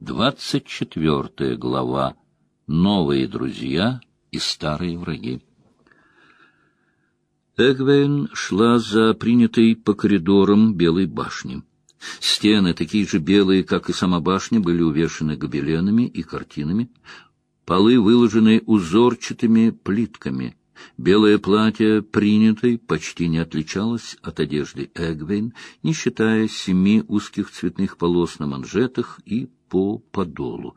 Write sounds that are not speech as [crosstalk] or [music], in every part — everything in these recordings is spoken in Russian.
Двадцать четвертая глава. Новые друзья и старые враги. Эгвейн шла за принятой по коридорам Белой башни. Стены, такие же белые, как и сама башня, были увешаны гобеленами и картинами. Полы выложены узорчатыми плитками — Белое платье принятой почти не отличалось от одежды Эгвейн, не считая семи узких цветных полос на манжетах и по подолу.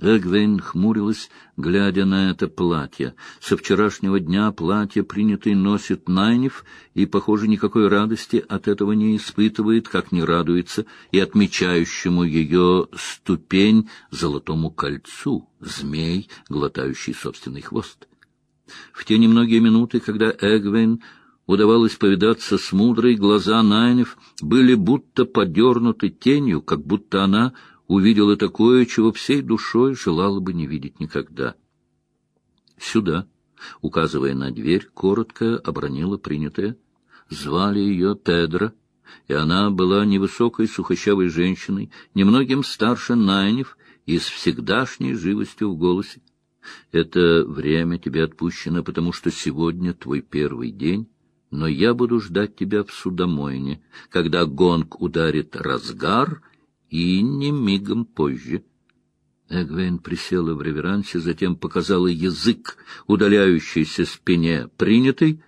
Эгвейн хмурилась, глядя на это платье. Со вчерашнего дня платье принятый носит Найнев, и, похоже, никакой радости от этого не испытывает, как не радуется и отмечающему ее ступень золотому кольцу, змей, глотающий собственный хвост. В те немногие минуты, когда Эгвейн удавалось повидаться с мудрой, глаза Найнев были будто подернуты тенью, как будто она увидела такое, чего всей душой желала бы не видеть никогда. «Сюда», — указывая на дверь, коротко обронила принятая. Звали ее Педро, и она была невысокой сухощавой женщиной, немногим старше Найнев и с всегдашней живостью в голосе. Это время тебе отпущено, потому что сегодня твой первый день, но я буду ждать тебя в судомойне, когда гонг ударит разгар, и не мигом позже. Эгвейн присела в реверансе, затем показала язык, удаляющийся спине принятой,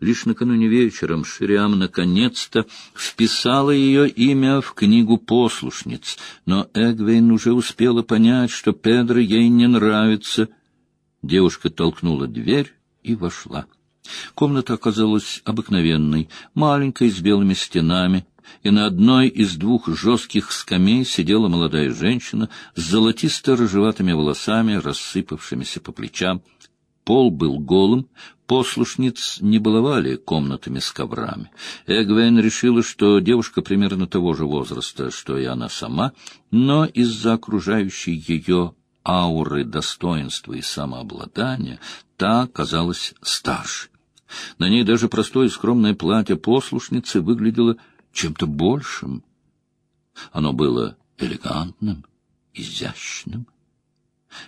Лишь накануне вечером Шириам наконец-то вписала ее имя в книгу послушниц, но Эгвейн уже успела понять, что Педро ей не нравится. Девушка толкнула дверь и вошла. Комната оказалась обыкновенной, маленькой, с белыми стенами, и на одной из двух жестких скамей сидела молодая женщина с золотисто-рыжеватыми волосами, рассыпавшимися по плечам. Пол был голым, послушниц не баловали комнатами с коврами. Эгвейн решила, что девушка примерно того же возраста, что и она сама, но из-за окружающей ее ауры достоинства и самообладания та казалась старше. На ней даже простое скромное платье послушницы выглядело чем-то большим. Оно было элегантным, изящным.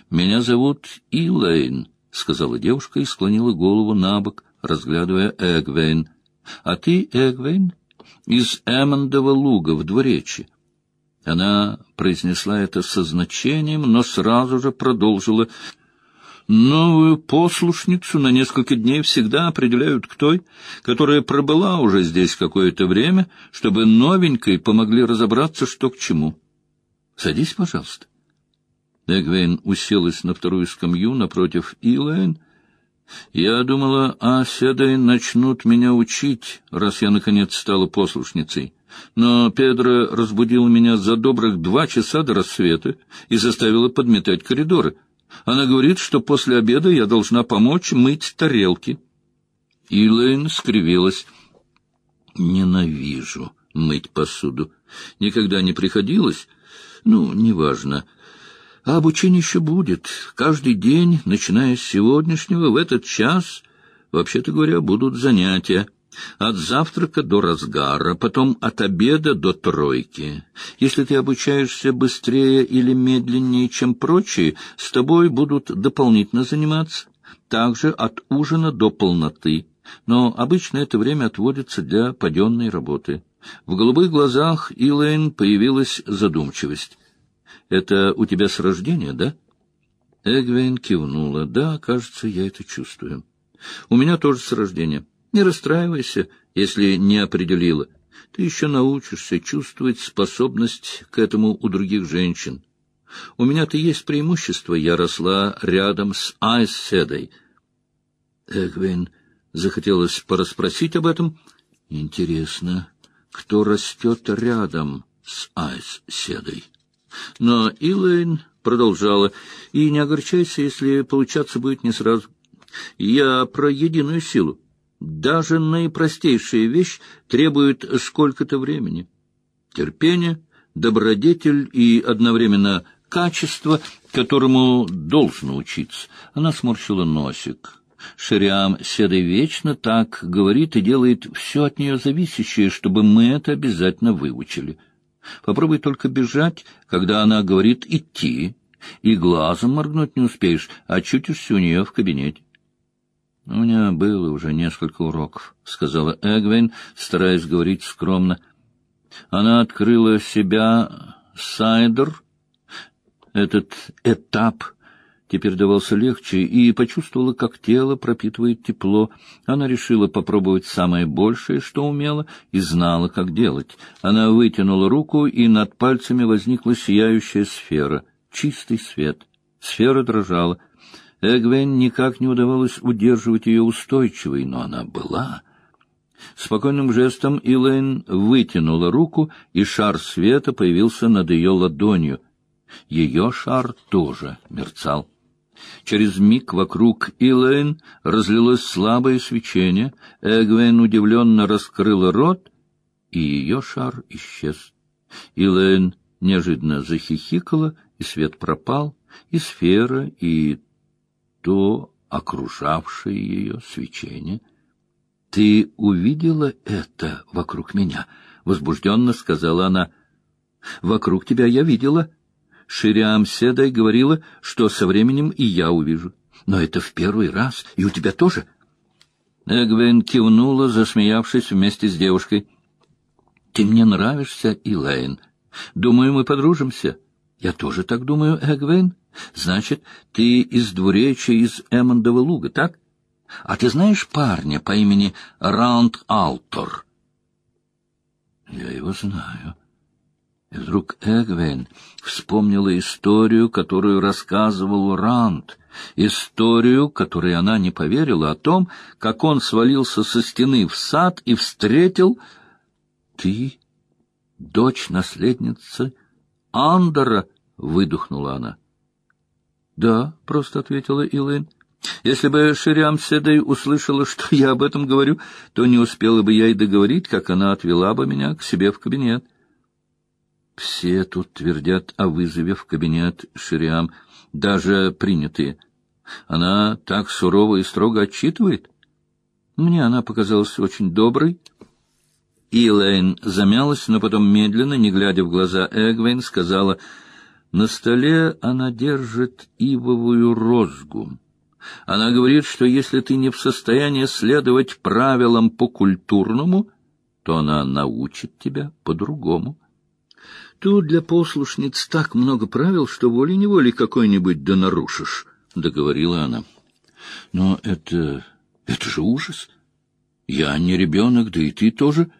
«Меня зовут Илэйн», — сказала девушка и склонила голову на бок, разглядывая Эгвейн. — А ты, Эгвейн, из Эммондова луга в двуречи. Она произнесла это со значением, но сразу же продолжила. Новую послушницу на несколько дней всегда определяют к той, которая пробыла уже здесь какое-то время, чтобы новенькой помогли разобраться, что к чему. Садись, пожалуйста. Эгвейн уселась на вторую скамью напротив Илайн. «Я думала, а седой начнут меня учить, раз я, наконец, стала послушницей. Но Педро разбудил меня за добрых два часа до рассвета и заставила подметать коридоры. Она говорит, что после обеда я должна помочь мыть тарелки». Илайн скривилась. «Ненавижу мыть посуду. Никогда не приходилось. Ну, неважно». А обучение еще будет. Каждый день, начиная с сегодняшнего, в этот час, вообще-то говоря, будут занятия. От завтрака до разгара, потом от обеда до тройки. Если ты обучаешься быстрее или медленнее, чем прочие, с тобой будут дополнительно заниматься. Также от ужина до полноты. Но обычно это время отводится для паденной работы. В голубых глазах Илэйн появилась задумчивость. Это у тебя с рождения, да? Эгвейн кивнула. Да, кажется, я это чувствую. У меня тоже с рождения. Не расстраивайся, если не определила. Ты еще научишься чувствовать способность к этому у других женщин. У меня-то есть преимущество. Я росла рядом с Айседой. Эгвейн захотелось порасспросить об этом. Интересно, кто растет рядом с Айседой? Но Илэйн продолжала, и не огорчайся, если получаться будет не сразу. Я про единую силу. Даже наипростейшая вещь требует сколько-то времени. Терпение, добродетель и одновременно качество, которому должен учиться. Она сморщила носик. Шариам Седой вечно так говорит и делает все от нее зависящее, чтобы мы это обязательно выучили. Попробуй только бежать, когда она говорит «идти», и глазом моргнуть не успеешь, а очутишься у нее в кабинете. — У меня было уже несколько уроков, — сказала Эгвин, стараясь говорить скромно. Она открыла себя сайдер, этот этап теперь давался легче, и почувствовала, как тело пропитывает тепло. Она решила попробовать самое большее, что умела, и знала, как делать. Она вытянула руку, и над пальцами возникла сияющая сфера, чистый свет. Сфера дрожала. Эгвен никак не удавалось удерживать ее устойчивой, но она была. Спокойным жестом Илэйн вытянула руку, и шар света появился над ее ладонью. Ее шар тоже мерцал. Через миг вокруг Илэйн разлилось слабое свечение, Эгвен удивленно раскрыла рот, и ее шар исчез. Илэйн неожиданно захихикала, и свет пропал, и сфера, и то окружавшее ее свечение. — Ты увидела это вокруг меня? — возбужденно сказала она. — Вокруг тебя я видела. — Шириам Седай говорила, что со временем и я увижу. Но это в первый раз, и у тебя тоже. Эгвин кивнула, засмеявшись вместе с девушкой. — Ты мне нравишься, Илайн. Думаю, мы подружимся. — Я тоже так думаю, Эгвин. Значит, ты из двуречия из Эммондова луга, так? А ты знаешь парня по имени Раунд Алтор? — Я его знаю. И вдруг Эгвейн вспомнила историю, которую рассказывал Ранд, историю, которой она не поверила, о том, как он свалился со стены в сад и встретил... «Ты, дочь наследницы Андора?» — выдохнула она. «Да», — просто ответила Илэйн. «Если бы Шириам Седой услышала, что я об этом говорю, то не успела бы я и договорить, как она отвела бы меня к себе в кабинет». Все тут твердят о вызове в кабинет Шириам, даже принятые. Она так сурово и строго отчитывает. Мне она показалась очень доброй. Илэйн замялась, но потом медленно, не глядя в глаза Эгвейн, сказала, «На столе она держит ивовую розгу. Она говорит, что если ты не в состоянии следовать правилам по-культурному, то она научит тебя по-другому». Тут для послушниц так много правил, что волей-неволей какой-нибудь да нарушишь, — договорила она. Но это... это же ужас. Я не ребенок, да и ты тоже.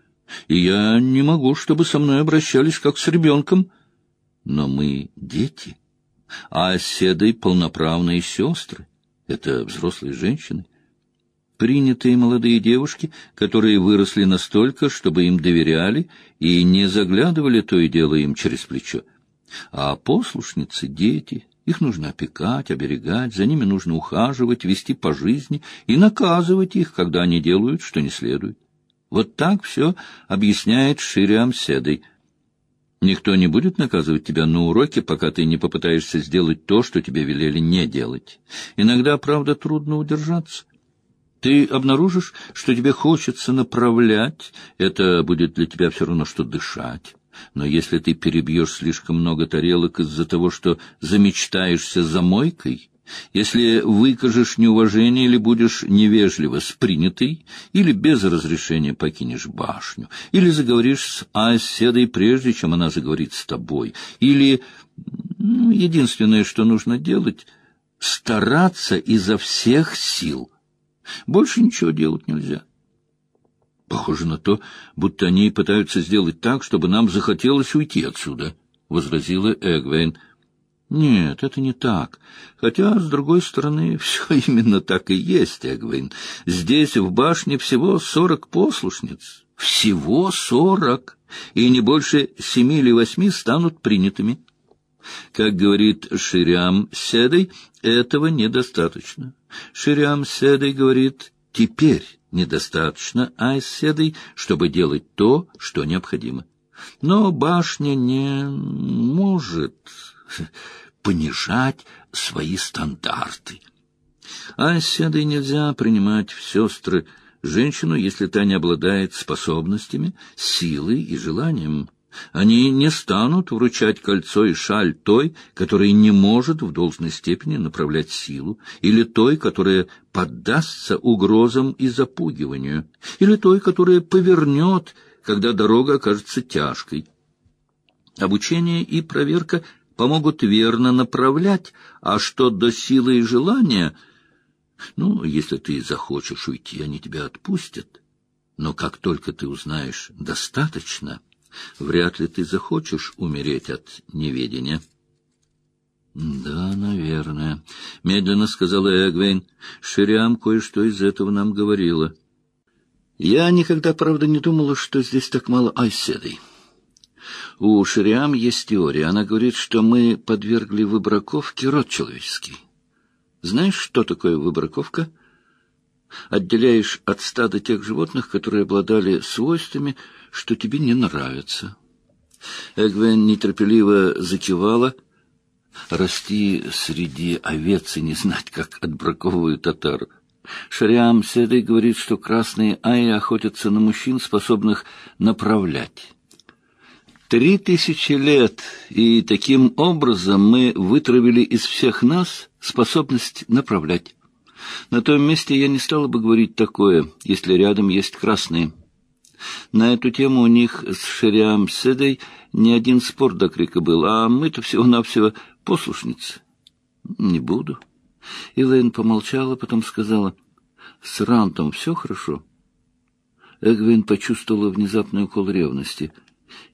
И я не могу, чтобы со мной обращались как с ребенком. Но мы дети, а седой полноправные сестры. Это взрослые женщины принятые молодые девушки, которые выросли настолько, чтобы им доверяли и не заглядывали то и дело им через плечо. А послушницы — дети, их нужно опекать, оберегать, за ними нужно ухаживать, вести по жизни и наказывать их, когда они делают, что не следует. Вот так все объясняет Шириам Седой. Никто не будет наказывать тебя на уроке, пока ты не попытаешься сделать то, что тебе велели не делать. Иногда, правда, трудно удержаться. Ты обнаружишь, что тебе хочется направлять, это будет для тебя все равно, что дышать. Но если ты перебьешь слишком много тарелок из-за того, что замечтаешься за мойкой, если выкажешь неуважение или будешь невежливо с принятой, или без разрешения покинешь башню, или заговоришь с оседой прежде, чем она заговорит с тобой, или ну, единственное, что нужно делать — стараться изо всех сил — больше ничего делать нельзя. Похоже на то, будто они пытаются сделать так, чтобы нам захотелось уйти отсюда, — возразила Эгвейн. Нет, это не так. Хотя, с другой стороны, [laughs] все именно так и есть, Эгвейн. Здесь, в башне, всего сорок послушниц. Всего сорок. И не больше семи или восьми станут принятыми. Как говорит Ширям Седой, этого недостаточно. Ширям Седой говорит, теперь недостаточно Айседой, чтобы делать то, что необходимо. Но башня не может [laughs] понижать свои стандарты. Айседой нельзя принимать в сестры женщину, если та не обладает способностями, силой и желанием. Они не станут вручать кольцо и шаль той, которая не может в должной степени направлять силу, или той, которая поддастся угрозам и запугиванию, или той, которая повернет, когда дорога окажется тяжкой. Обучение и проверка помогут верно направлять, а что до силы и желания, ну, если ты захочешь уйти, они тебя отпустят. Но как только ты узнаешь достаточно, вряд ли ты захочешь умереть от неведения. — Да, наверное, — медленно сказала Эгвейн. — Шириам кое-что из этого нам говорила. Я никогда, правда, не думала, что здесь так мало айседой. У Шириам есть теория. Она говорит, что мы подвергли выбраковке род человеческий. Знаешь, что такое выбраковка? Отделяешь от стада тех животных, которые обладали свойствами, что тебе не нравятся. Эгвен нетерпеливо закивала. Расти среди овец и не знать, как отбраковывают татар. Шариам Седой говорит, что красные аи охотятся на мужчин, способных направлять. Три тысячи лет, и таким образом мы вытравили из всех нас способность направлять. На том месте я не стала бы говорить такое, если рядом есть красные. На эту тему у них с Шериам Седой не один спор до крика был, а мы-то всего-навсего послушницы. Не буду. Элэйн помолчала, потом сказала, «С Рантом все хорошо?» Эгвин почувствовала внезапный укол ревности —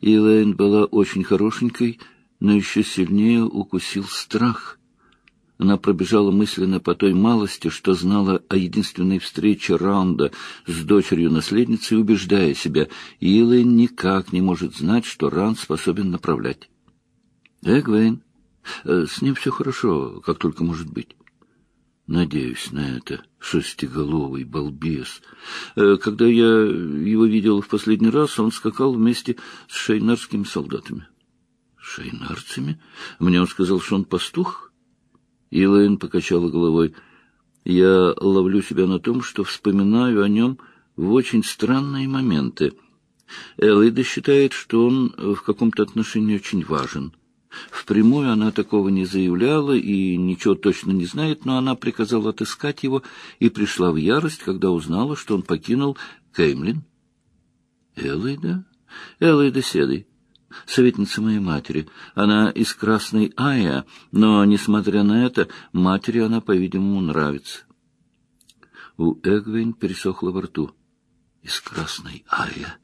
Элэйн была очень хорошенькой, но еще сильнее укусил страх. Она пробежала мысленно по той малости, что знала о единственной встрече Раунда с дочерью-наследницей, убеждая себя, Илэйн никак не может знать, что Раунд способен направлять. Эгвейн, э, с ним все хорошо, как только может быть. Надеюсь на это, шестиголовый балбес. Э, когда я его видел в последний раз, он скакал вместе с шейнарскими солдатами. Шейнарцами? Мне он сказал, что он пастух? Илайн покачала головой. Я ловлю себя на том, что вспоминаю о нем в очень странные моменты. Элайда считает, что он в каком-то отношении очень важен — Впрямую она такого не заявляла и ничего точно не знает, но она приказала отыскать его и пришла в ярость, когда узнала, что он покинул Кеймлин. Элайда? Элайда Седой, советница моей матери. Она из Красной Ая, но, несмотря на это, матери она, по-видимому, нравится. У Эгвин пересохло во рту. Из Красной Ая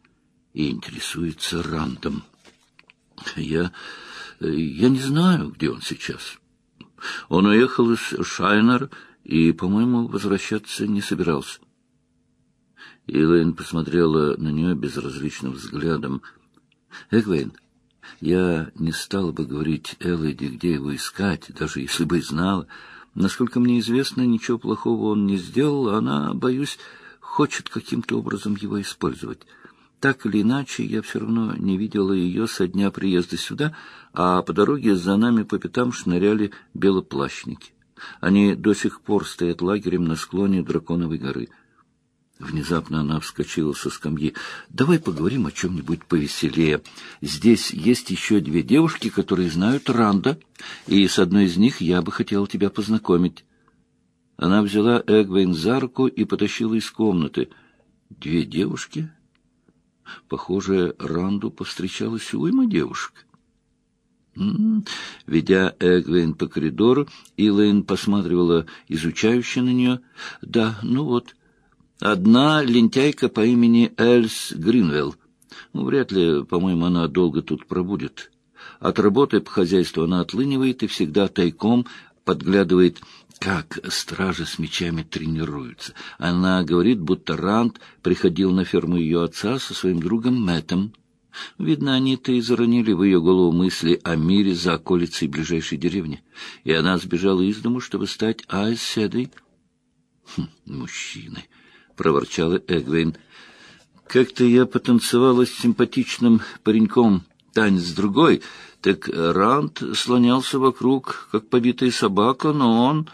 и интересуется Рандом. Я... Я не знаю, где он сейчас. Он уехал из Шайнер и, по-моему, возвращаться не собирался. Элэйн посмотрела на нее безразличным взглядом. «Эгвейн, я не стала бы говорить Элэйди, где его искать, даже если бы и знала. Насколько мне известно, ничего плохого он не сделал, а она, боюсь, хочет каким-то образом его использовать». Так или иначе, я все равно не видела ее со дня приезда сюда, а по дороге за нами по пятам шныряли белоплащники. Они до сих пор стоят лагерем на склоне Драконовой горы. Внезапно она вскочила со скамьи. «Давай поговорим о чем-нибудь повеселее. Здесь есть еще две девушки, которые знают Ранда, и с одной из них я бы хотела тебя познакомить». Она взяла Эгвейн за руку и потащила из комнаты. «Две девушки?» Похоже, Ранду повстречалась уйма девушек. М-м-м. Ведя Эгвейн по коридору, Илэйн посматривала изучающе на нее. «Да, ну вот, одна лентяйка по имени Эльс Гринвелл. Ну, вряд ли, по-моему, она долго тут пробудет. От работы по хозяйству она отлынивает и всегда тайком подглядывает как стражи с мечами тренируются. Она говорит, будто Ранд приходил на ферму ее отца со своим другом Мэттом. Видно, они-то и заронили в ее голову мысли о мире за околицей ближайшей деревни. И она сбежала из дому, чтобы стать Айседой. Хм, «Мужчины!» — проворчала Эгвейн. «Как-то я потанцевала с симпатичным пареньком, танец другой, так Ранд слонялся вокруг, как побитая собака, но он...»